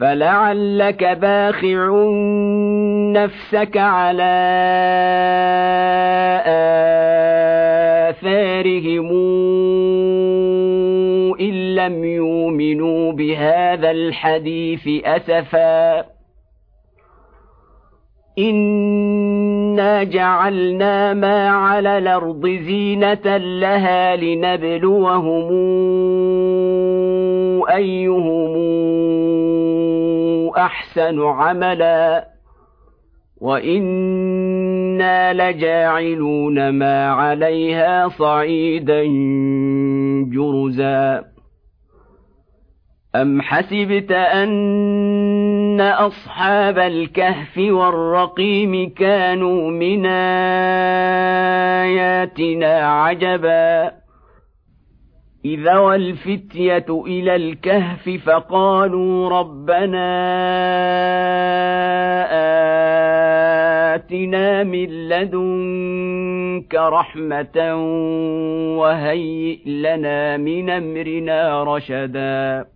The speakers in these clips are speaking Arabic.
فلعلك باخع نفسك على آثارهم إن لم يؤمنوا بهذا الحديث أسفا إنا جعلنا ما على الأرض زينة لها لنبلوهم أيهم احسن عملا وأنا لجاعلون ما عليها صعيدا جرزا ام حسبت ان اصحاب الكهف والرقيم كانوا من اياتنا عجبا إذا والفتية إلى الكهف فقالوا ربنا آتنا من لدنك رحمة وهيئ لنا من أمرنا رشدا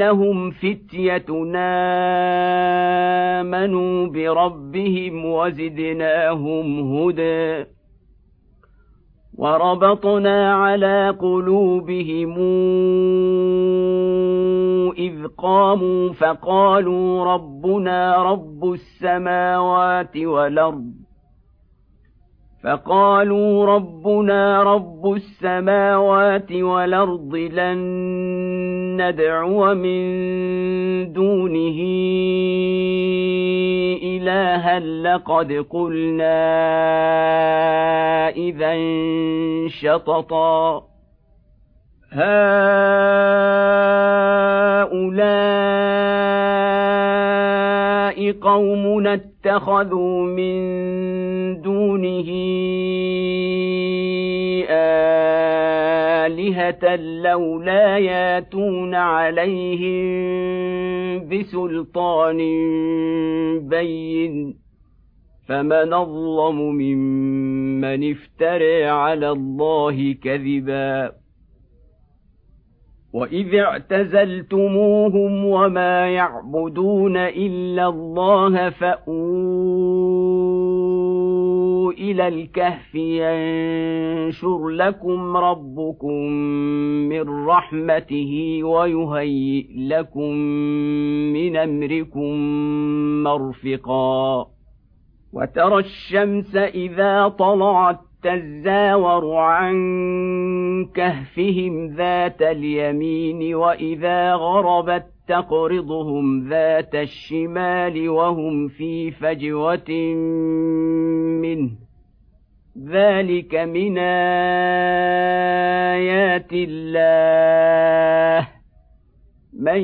انهم فتيتنا امنوا بربهم وزدناهم هدى وربطنا على قلوبهم اذ قاموا فقالوا ربنا رب السماوات والارض فقالوا ربنا رب السماوات والأرض لن ندعو من دونه إلها لقد قلنا إذا شططا. هؤلاء قومنا اتخذوا من دونه آلهة لولا ياتون عليهم بسلطان بين فمن أظلم ممن افترى على الله كذبا واذ اعتزلتموهم وما يعبدون الا الله فاووا إلى الكهف ينشر لكم ربكم من رحمته ويهيئ لكم من امركم مرفقا وترى الشمس اذا طلعت تزاور عن كهفهم ذات اليمين واذا غربت تقرضهم ذات الشمال وهم في فجوه منه ذلك من آيات الله من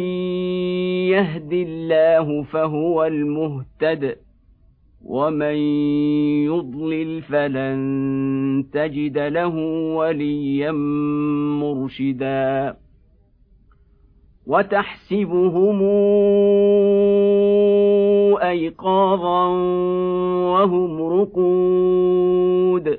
يهد الله فهو المهتد ومن يضلل فلن تجد له وليا مرشدا وتحسبهم ايقاظا وهم رقود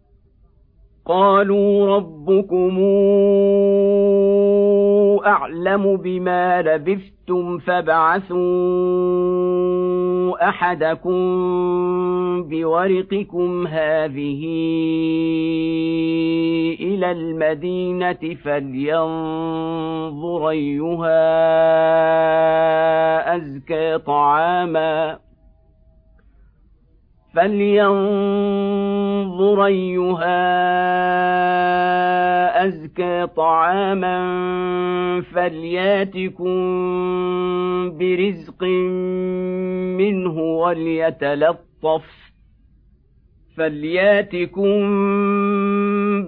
قالوا ربكم أعلم بما لبثتم فابعثوا أحدكم بورقكم هذه إلى المدينة فلينظر أيها أزكى طعاما فلينظر ايها ازكى طعاما فلياتكم برزق منه وليتلطف فلياتكم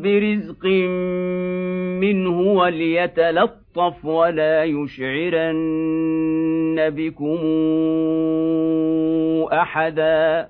برزق منه وليتلطف ولا يشعرن بكم احدا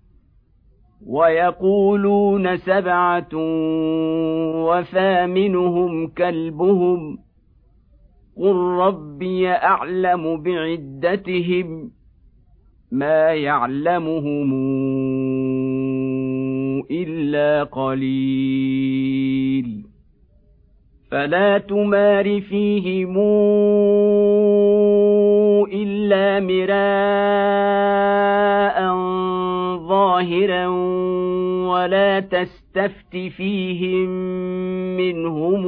ويقولون سبعة وثامنهم كلبهم قل ربي أعلم بعدتهم ما يعلمهم إلا قليل فلا تمار فيهم إلا مراء ظاهرا ولا تستفت فيهم منهم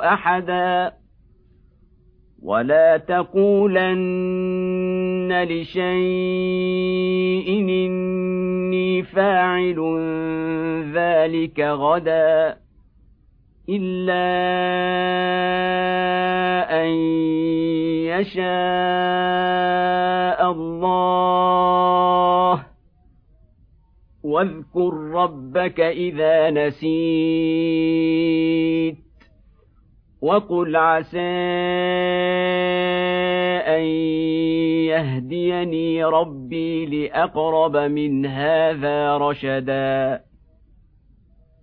أحدا. ولا تقولن لشيء إني فاعل ذلك غدا. الا ان يشاء الله واذكر ربك اذا نسيت وقل عسى ان يهديني ربي لاقرب من هذا رشدا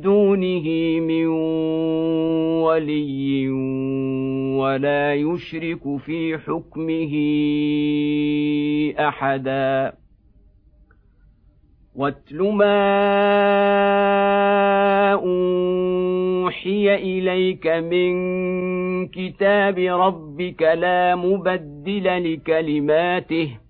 دونه من ولي ولا يشرك في حكمه أحدا. واتل ما أوحي إليك من كتاب ربك لا مبدل لكلماته.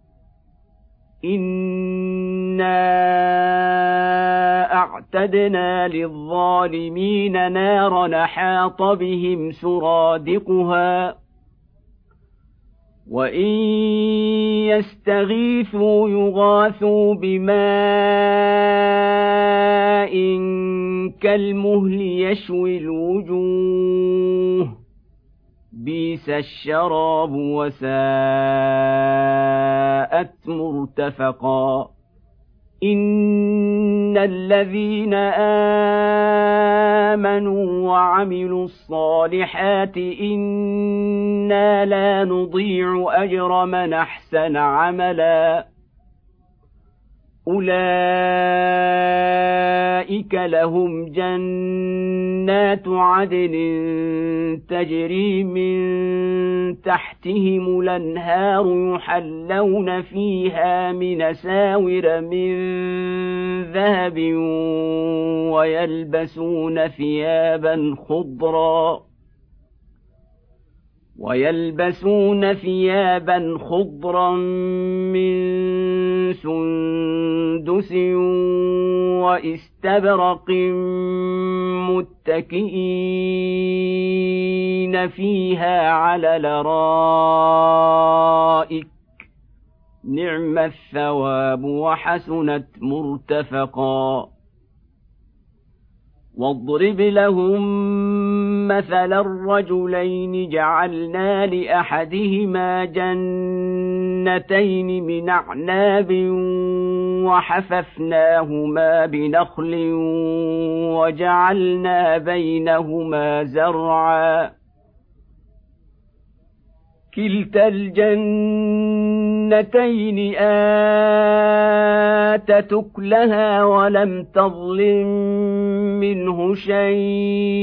انا اعتدنا للظالمين نارا حاط بهم سرادقها وان يستغيثوا يغاثوا بماء كالمهل يشوي الوجوه بيس الشراب وساءت مرتفقا ان الذين امنوا وعملوا الصالحات أنا لا نضيع اجر من احسن عملا أولئك لهم جنات عدن تجري من تحتهم الأنهار يحلون فيها من ساور من ذهب ويلبسون ثيابا خضرًا ويلبسون ثيابا خضرا من سندس واستبرق متكئين فيها على لرائك نعم الثواب وحسنت مرتفقا. واضرب لهم مثل الرجلين جعلنا لأحدهما جنتين من أعناب وحففناهما بنخل وجعلنا بينهما زرعا. كلتا الجنتين آتت أكلها ولم تظلم منه شيئا.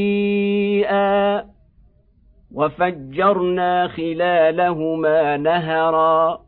وفجرنا خلالهما نهرا.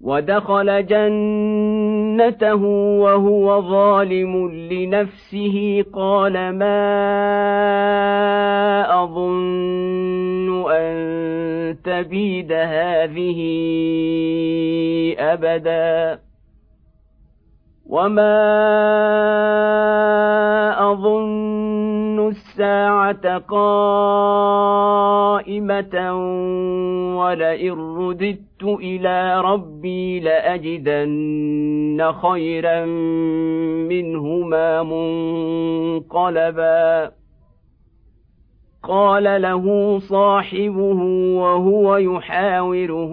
ودخل جنته وهو ظالم لنفسه. قال ما أظن أن تبيد هذه أبدا. وما أظن الساعة قائمة ولئن رددت إلى ربي لأجدن خيرا منهما منقلبا. قال له صاحبه وهو يحاوره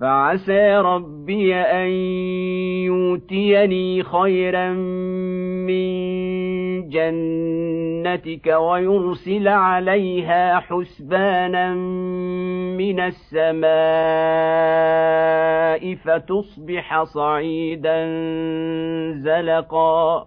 فعسى ربي أن يؤتيني خيرا من جنتك ويرسل عليها حسبانا من السماء فتصبح صعيدا زلقا.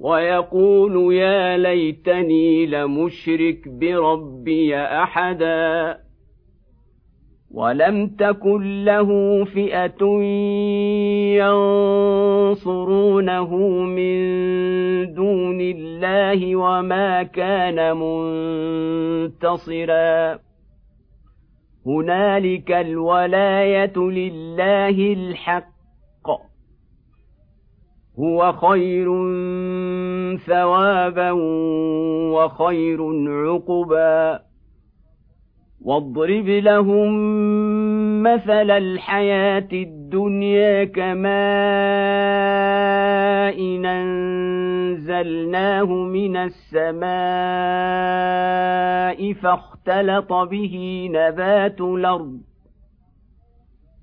ويقول يا ليتني لمشرك بربي أحدا ولم تكن له فئة ينصرونه من دون الله وما كان منتصرا. هنالك الولاية لله الحق هو خير ثوابا وخير عقبا. واضرب لهم مثل الحياة الدنيا كماء أنزلناه من السماء فاختلط به نبات الأرض.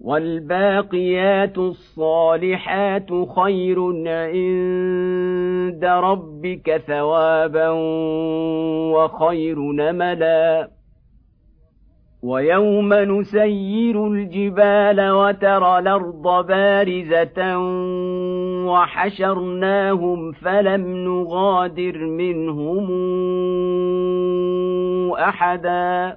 والباقيات الصالحات خير عند ربك ثوابا وخير نملا. ويوم نسير الجبال وترى الأرض بارزة وحشرناهم فلم نغادر منهم أحدا.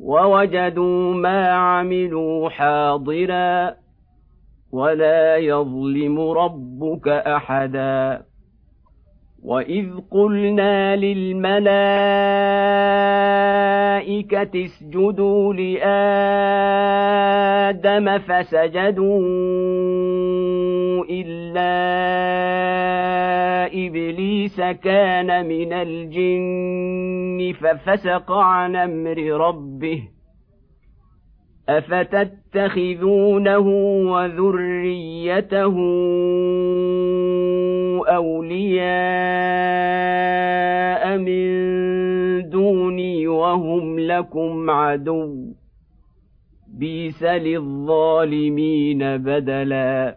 ووجدوا ما عملوا حاضرا ولا يظلم ربك أحدا. وإذ قلنا للملائكة اسجدوا لآدم فسجدوا إلا إبليس كان من الجن ففسق عن أمر ربه أفتتخذونه وذريته أولياء من دوني وهم لكم عدو بيس للظالمين بدلا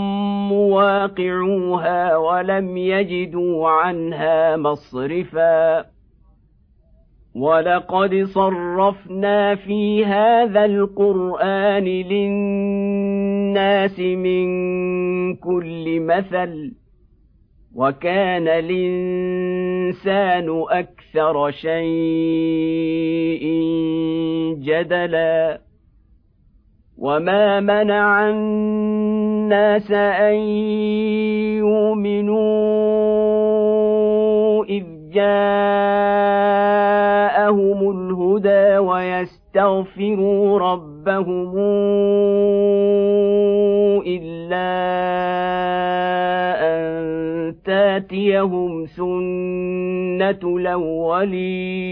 مواقعوها ولم يجدوا عنها مصرفا. ولقد صرفنا في هذا القرآن للناس من كل مثل وكان الإنسان أكثر شيء جدلا. وما منع الناس أن يؤمنوا إذ جاءهم الهدى ويستغفروا ربهم إلا أن تاتيهم سنة الأولين.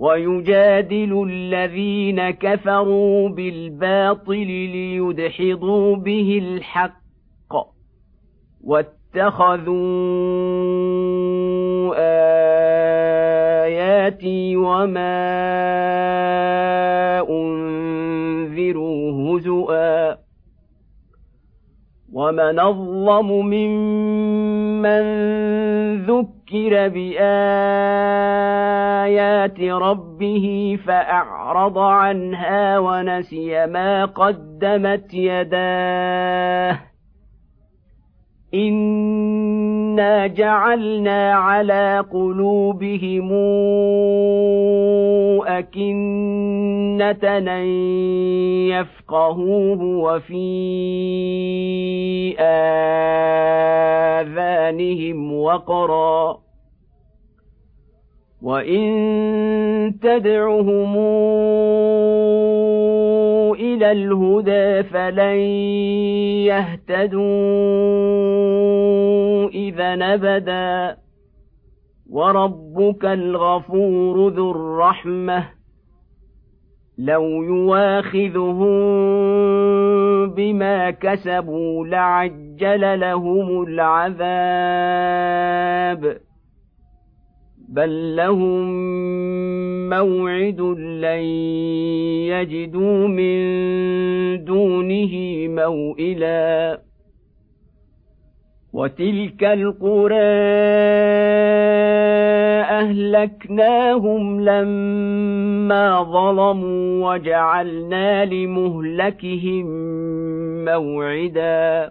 ويجادل الذين كفروا بالباطل ليدحضوا به الحق واتخذوا آياتي وما ومن اظلم ممن ذكر بايات ربه فاعرض عنها ونسي ما قدمت يداه انا جعلنا على قلوبهم اكنه ان يفقهوه وفي اذانهم وقرا وان تدعهم إلى الهدى فلن يهتدوا اذا ابدا وربك الغفور ذو الرحمه لو يواخذهم بما كسبوا لعجل لهم العذاب بل لهم موعد لن يجدوا من دونه موئلا وتلك القرى اهلكناهم لما ظلموا وجعلنا لمهلكهم موعدا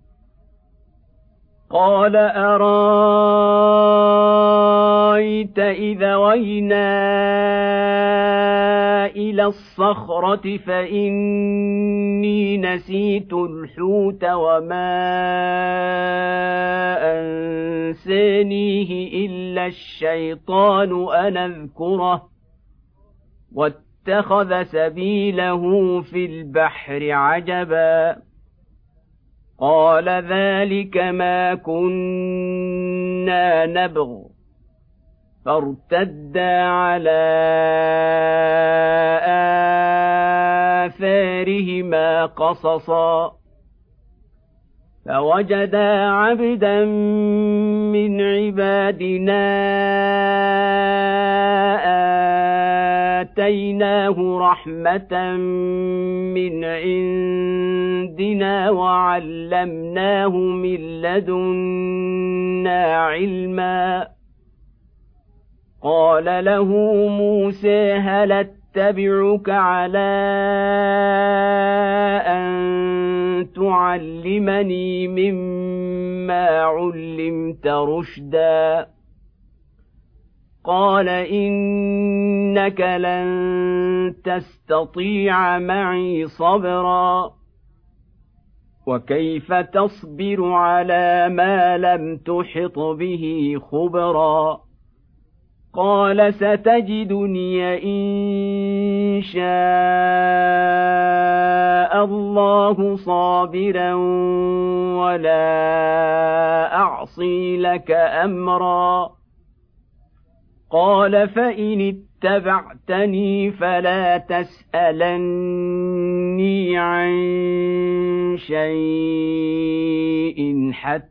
قال أرأيت إذا وينا إلى الصخرة فإني نسيت الحوت وما أنسانيه إلا الشيطان أن أذكره واتخذ سبيله في البحر عجبا قال ذلك ما كنا نبغ. فارتدا على آثارهما قصصا. فوجدا عبدا من عبادنا آتيناه رحمة من عندنا وعلمناه من لدنا علما. قال له موسى هل أتبعك على أن تعلمني مما علمت رشدا. قال إنك لن تستطيع معي صبرا. وكيف تصبر على ما لم تحط به خبرا؟ قال ستجدني إن شاء الله صابرا ولا أعصي لك أمرا. قال فإن اتبعتني فلا تسألني عن شيء حتى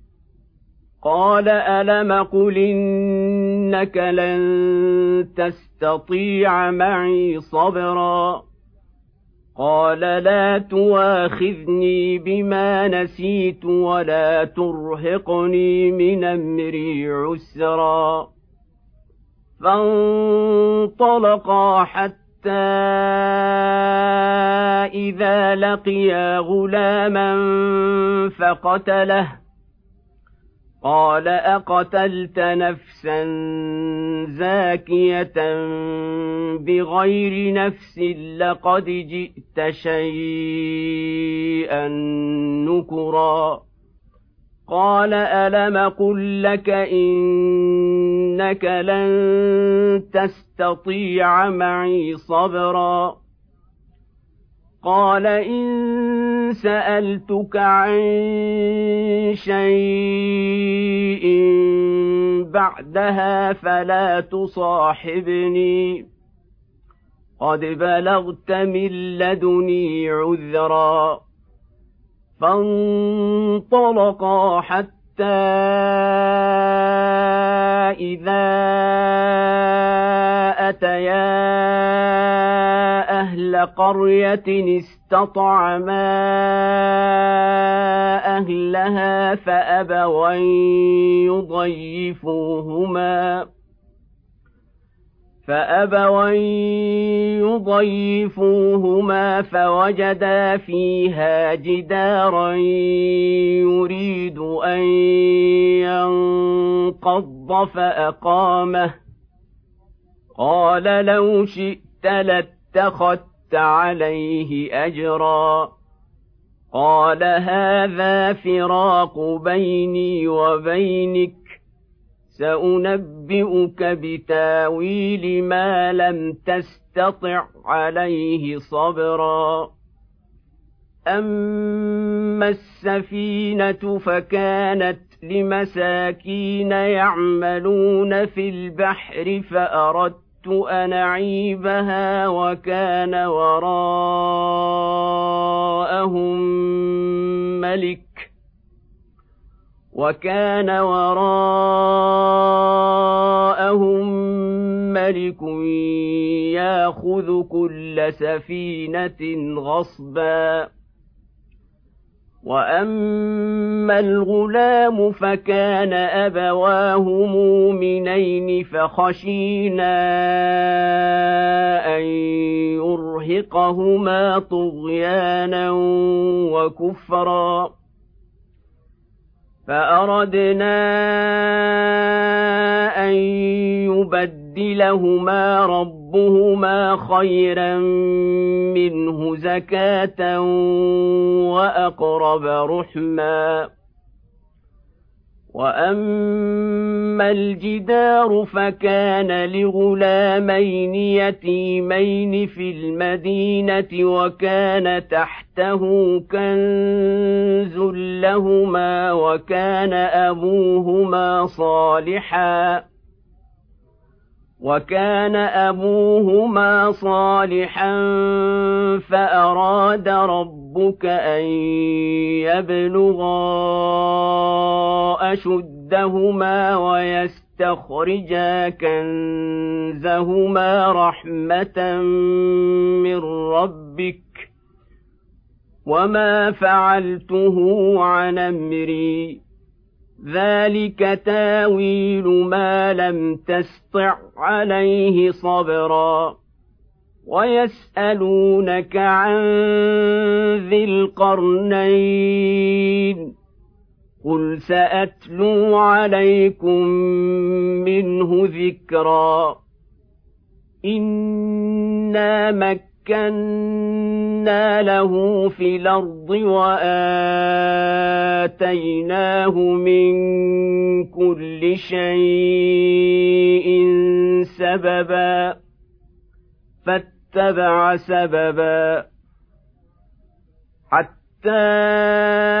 قال ألم قل إنك لن تستطيع معي صبرا قال لا تواخذني بما نسيت ولا ترهقني من أمري عسرا فانطلقا حتى إذا لقيا غلاما فقتله قال أقتلت نفسا زاكية بغير نفس لقد جئت شيئا نكرا. قال ألم قل لك إنك لن تستطيع معي صبرا؟ قال إن سألتك عن شيء بعدها فلا تصاحبني. قد بلغت من لدني عذرا. فانطلقا حتى إذا أتيا أهل قرية استطعما أهلها فأبوا يضيفوهما فأبوا يضيفوهما فوجدا فيها جدارا يريد أن ينقض فأقامه قال لو شئت لت اتخذت عليه أجرا. قال هذا فراق بيني وبينك سأنبئك بتاويل ما لم تستطع عليه صبرا. أما السفينة فكانت لمساكين يعملون في البحر فأردت ان اعيبها وكان وراءهم ملك وكان وراءهم ملك ياخذ كل سفينة غصبا واما الغلام فكان ابواه مؤمنين فخشينا ان يرهقهما طغيانا وكفرا فأردنا أن يبدلهما ربهما خيرا منه زكاة وأقرب رحمًا واما الجدار فكان لغلامين يتيمين في المدينة وكان تحته كنز لهما وكان ابوهما صالحا وكان أبوهما صالحا فأراد ربك أن يبلغا أشدهما ويستخرجا كنزهما رحمة من ربك وما فعلته عن أمري ذلك تاويل ما لم تسطع عليه صبرا ويسالونك عن ذي القرنين قل ساتلو عليكم منه ذكرا أنا مك مكنا له في الأرض وآتيناه من كل شيء سببا فاتبع سببا حتى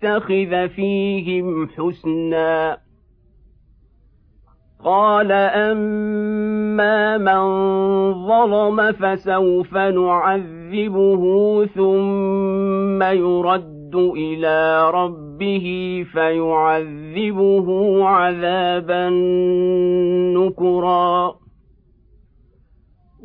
تتخذ فيهم حسنا. قال أما من ظلم فسوف نعذبه ثم يرد إلى ربه فيعذبه عذابا نكرا.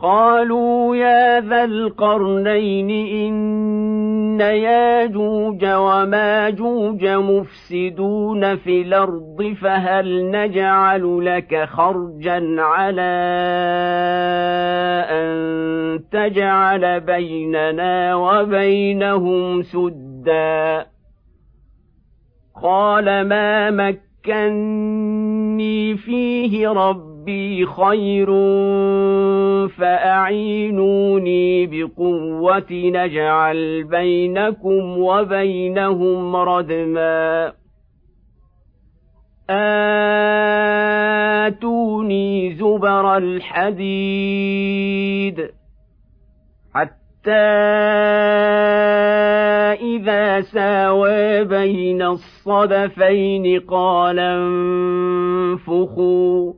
قالوا يا ذا القرنين إن ياجوج وماجوج مفسدون في الأرض فهل نجعل لك خرجا على أن تجعل بيننا وبينهم سدا؟ قال ما مكني فيه رب ربي خير فأعينوني بقوة نجعل بينكم وبينهم ردما. آتوني زبر الحديد حتى إذا ساوى بين الصدفين قال انفخوا.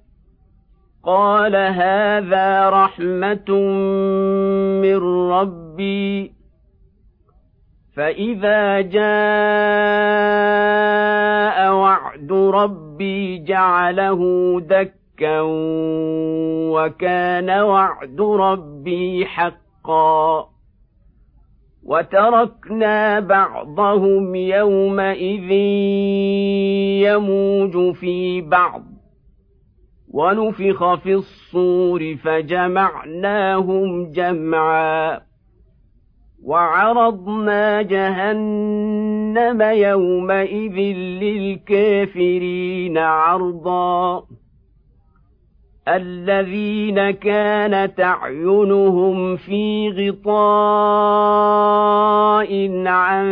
قال هذا رحمة من ربي. فإذا جاء وعد ربي جعله دكا وكان وعد ربي حقا. وتركنا بعضهم يومئذ يموج في بعض. ونفخ في الصور فجمعناهم جمعا وعرضنا جهنم يومئذ للكافرين عرضا الذين كانت أعينهم في غطاء عن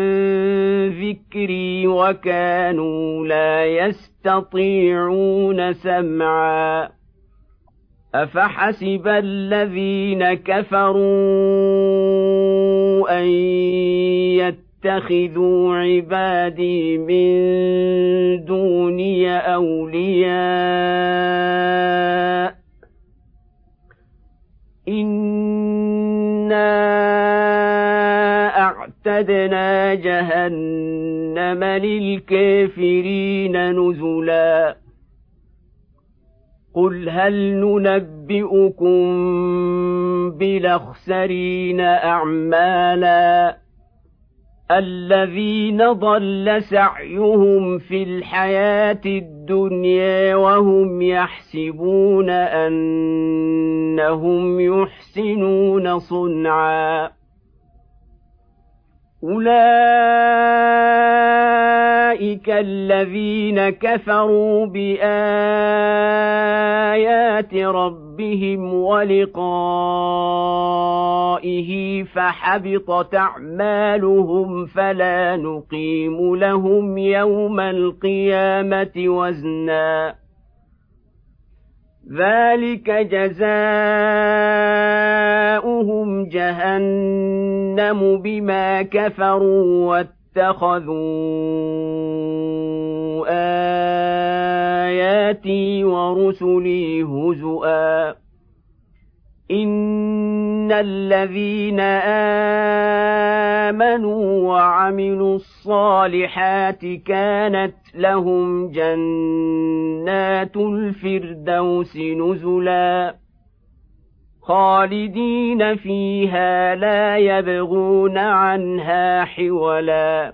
ذكري وكانوا لا يستطيعون سمعا. أفحسب الذين كفروا أن يتخذوا عبادي من دوني أولياء. انا اعتدنا جهنم للكافرين نزلا. قل هل ننبئكم بالاخسرين اعمالا؟ الذين ضل سعيهم في الحياة الدنيا وهم يحسبون أنهم يحسنون صنعا. أولئك الذين كفروا بآيات ربهم ولقائه فحبطت اعمالهم فلا نقيم لهم يوم القيامه وزنا ذلك جزاؤهم جهنم بما كفروا واتخذوا آياتي ورسلي هزؤا. إن الذين آمنوا وعملوا الصالحات كانت لهم جنات الفردوس نزلا. خالدين فيها لا يبغون عنها حولا.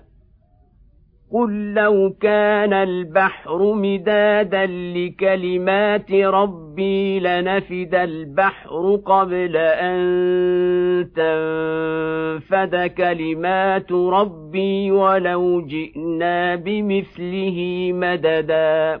قل لو كان البحر مدادا لكلمات ربي لنفد البحر قبل أن تنفد كلمات ربي ولو جئنا بمثله مددا.